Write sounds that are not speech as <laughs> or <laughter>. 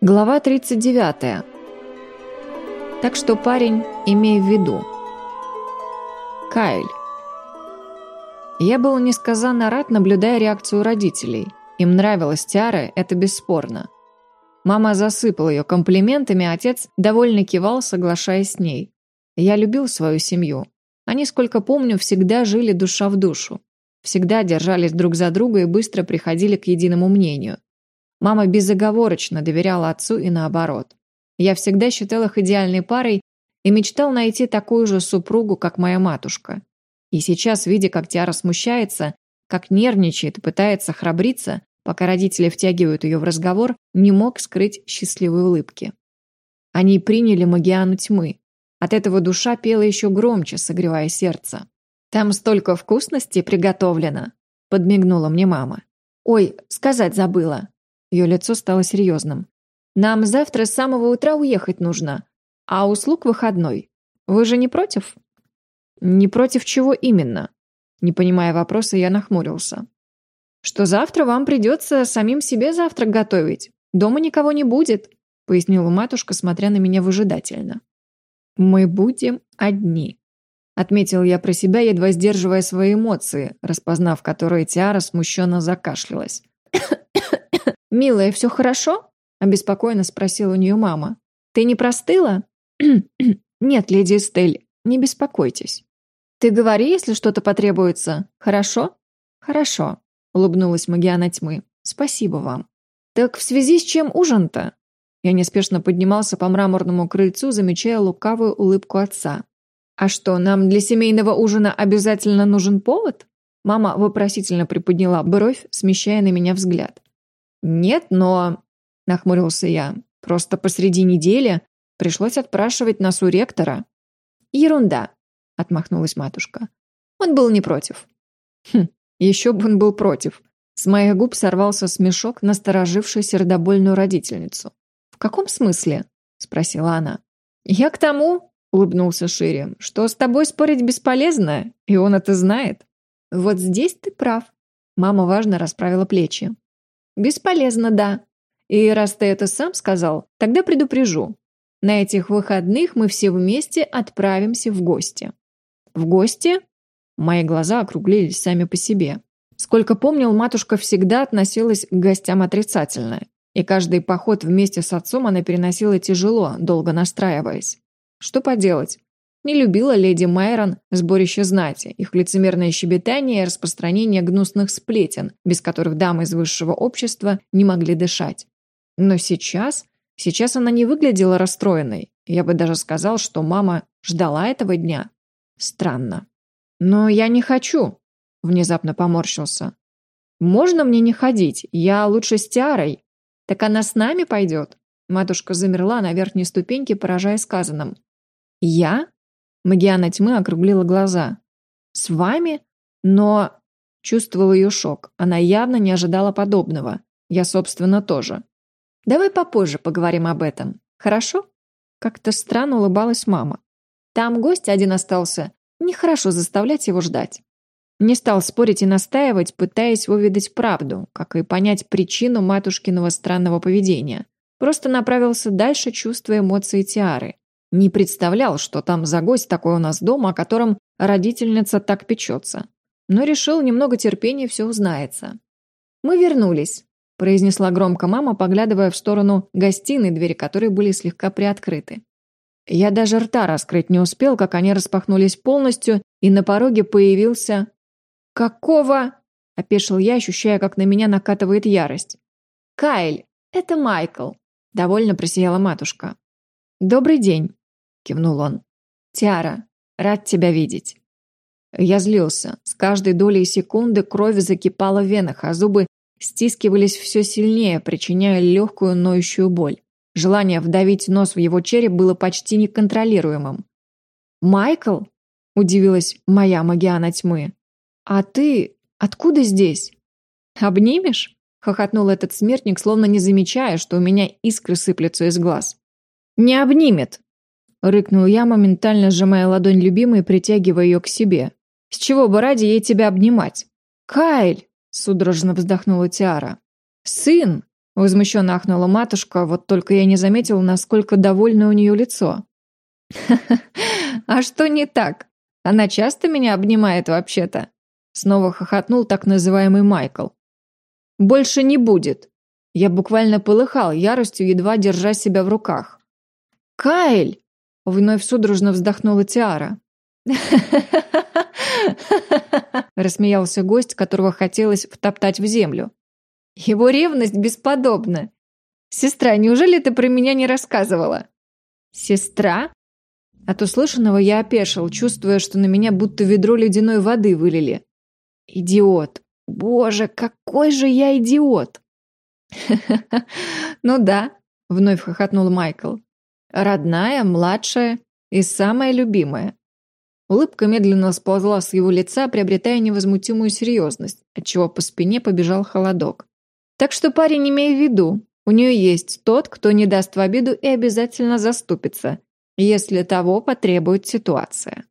Глава 39. Так что, парень, имей в виду. Кайль. Я был несказанно рад, наблюдая реакцию родителей. Им нравилась Тиара, это бесспорно. Мама засыпала ее комплиментами, а отец довольно кивал, соглашаясь с ней. Я любил свою семью. Они, сколько помню, всегда жили душа в душу. Всегда держались друг за друга и быстро приходили к единому мнению. Мама безоговорочно доверяла отцу и наоборот. Я всегда считал их идеальной парой и мечтал найти такую же супругу, как моя матушка. И сейчас, видя, как Тиара смущается, как нервничает и пытается храбриться, пока родители втягивают ее в разговор, не мог скрыть счастливой улыбки. Они приняли магиану тьмы. От этого душа пела еще громче, согревая сердце. «Там столько вкусностей приготовлено!» – подмигнула мне мама. «Ой, сказать забыла!» Ее лицо стало серьезным. «Нам завтра с самого утра уехать нужно, а услуг выходной. Вы же не против?» «Не против чего именно?» Не понимая вопроса, я нахмурился. «Что завтра вам придется самим себе завтрак готовить. Дома никого не будет», пояснила матушка, смотря на меня выжидательно. «Мы будем одни», отметил я про себя, едва сдерживая свои эмоции, распознав которые Тиара смущенно закашлялась. «Милая, все хорошо?» – обеспокоенно спросила у нее мама. «Ты не простыла?» <clears throat> «Нет, леди Эстель, не беспокойтесь». «Ты говори, если что-то потребуется, хорошо?» «Хорошо», – улыбнулась Магиана тьмы. «Спасибо вам». «Так в связи с чем ужин-то?» Я неспешно поднимался по мраморному крыльцу, замечая лукавую улыбку отца. «А что, нам для семейного ужина обязательно нужен повод?» Мама вопросительно приподняла бровь, смещая на меня взгляд. «Нет, но...» – нахмурился я. «Просто посреди недели пришлось отпрашивать нас у ректора». «Ерунда», – отмахнулась матушка. Он был не против. Хм, еще бы он был против. С моих губ сорвался смешок, настороживший сердобольную родительницу. «В каком смысле?» – спросила она. «Я к тому», – улыбнулся шире, – «что с тобой спорить бесполезно, и он это знает». «Вот здесь ты прав», – мама важно расправила плечи. Бесполезно, да. И раз ты это сам сказал, тогда предупрежу. На этих выходных мы все вместе отправимся в гости. В гости? Мои глаза округлились сами по себе. Сколько помнил, матушка всегда относилась к гостям отрицательно. И каждый поход вместе с отцом она переносила тяжело, долго настраиваясь. Что поделать? Не любила леди Майрон сборище знати, их лицемерное щебетание и распространение гнусных сплетен, без которых дамы из высшего общества не могли дышать. Но сейчас, сейчас она не выглядела расстроенной. Я бы даже сказал, что мама ждала этого дня. Странно. «Но я не хочу», — внезапно поморщился. «Можно мне не ходить? Я лучше с Тиарой. Так она с нами пойдет?» Матушка замерла на верхней ступеньке, поражая сказанным. «Я? Магиана тьмы округлила глаза. «С вами? Но...» Чувствовал ее шок. Она явно не ожидала подобного. Я, собственно, тоже. «Давай попозже поговорим об этом. Хорошо?» Как-то странно улыбалась мама. «Там гость один остался. Нехорошо заставлять его ждать». Не стал спорить и настаивать, пытаясь выведать правду, как и понять причину матушкиного странного поведения. Просто направился дальше, чувствуя эмоции Тиары. Не представлял, что там за гость такой у нас дома, о котором родительница так печется. Но решил, немного терпения все узнается. «Мы вернулись», – произнесла громко мама, поглядывая в сторону гостиной, двери которой были слегка приоткрыты. Я даже рта раскрыть не успел, как они распахнулись полностью, и на пороге появился... «Какого?» – опешил я, ощущая, как на меня накатывает ярость. «Кайль, это Майкл», – довольно просияла матушка. «Добрый день», кивнул он. «Тиара, рад тебя видеть». Я злился. С каждой долей секунды кровь закипала в венах, а зубы стискивались все сильнее, причиняя легкую ноющую боль. Желание вдавить нос в его череп было почти неконтролируемым. «Майкл?» – удивилась моя магиана тьмы. «А ты откуда здесь?» «Обнимешь?» – хохотнул этот смертник, словно не замечая, что у меня искры сыплются из глаз. «Не обнимет!» – рыкнул я, моментально сжимая ладонь любимой притягивая ее к себе. «С чего бы ради ей тебя обнимать?» «Кайль!» – судорожно вздохнула Тиара. «Сын!» – Возмущенно ахнула матушка, вот только я не заметил, насколько довольно у нее лицо. «А что не так? Она часто меня обнимает вообще-то?» Снова хохотнул так называемый Майкл. «Больше не будет!» Я буквально полыхал яростью, едва держа себя в руках. «Кайль!» — вновь судорожно вздохнула Тиара. <laughs> Рассмеялся гость, которого хотелось втоптать в землю. Его ревность бесподобна. Сестра, неужели ты про меня не рассказывала? Сестра? От услышанного я опешил, чувствуя, что на меня будто ведро ледяной воды вылили. Идиот. Боже, какой же я идиот! <laughs> Ну да, вновь хохотнул Майкл. Родная, младшая и самая любимая. Улыбка медленно сползла с его лица, приобретая невозмутимую серьезность, отчего по спине побежал холодок. Так что парень, имей в виду, у нее есть тот, кто не даст в обиду и обязательно заступится, если того потребует ситуация.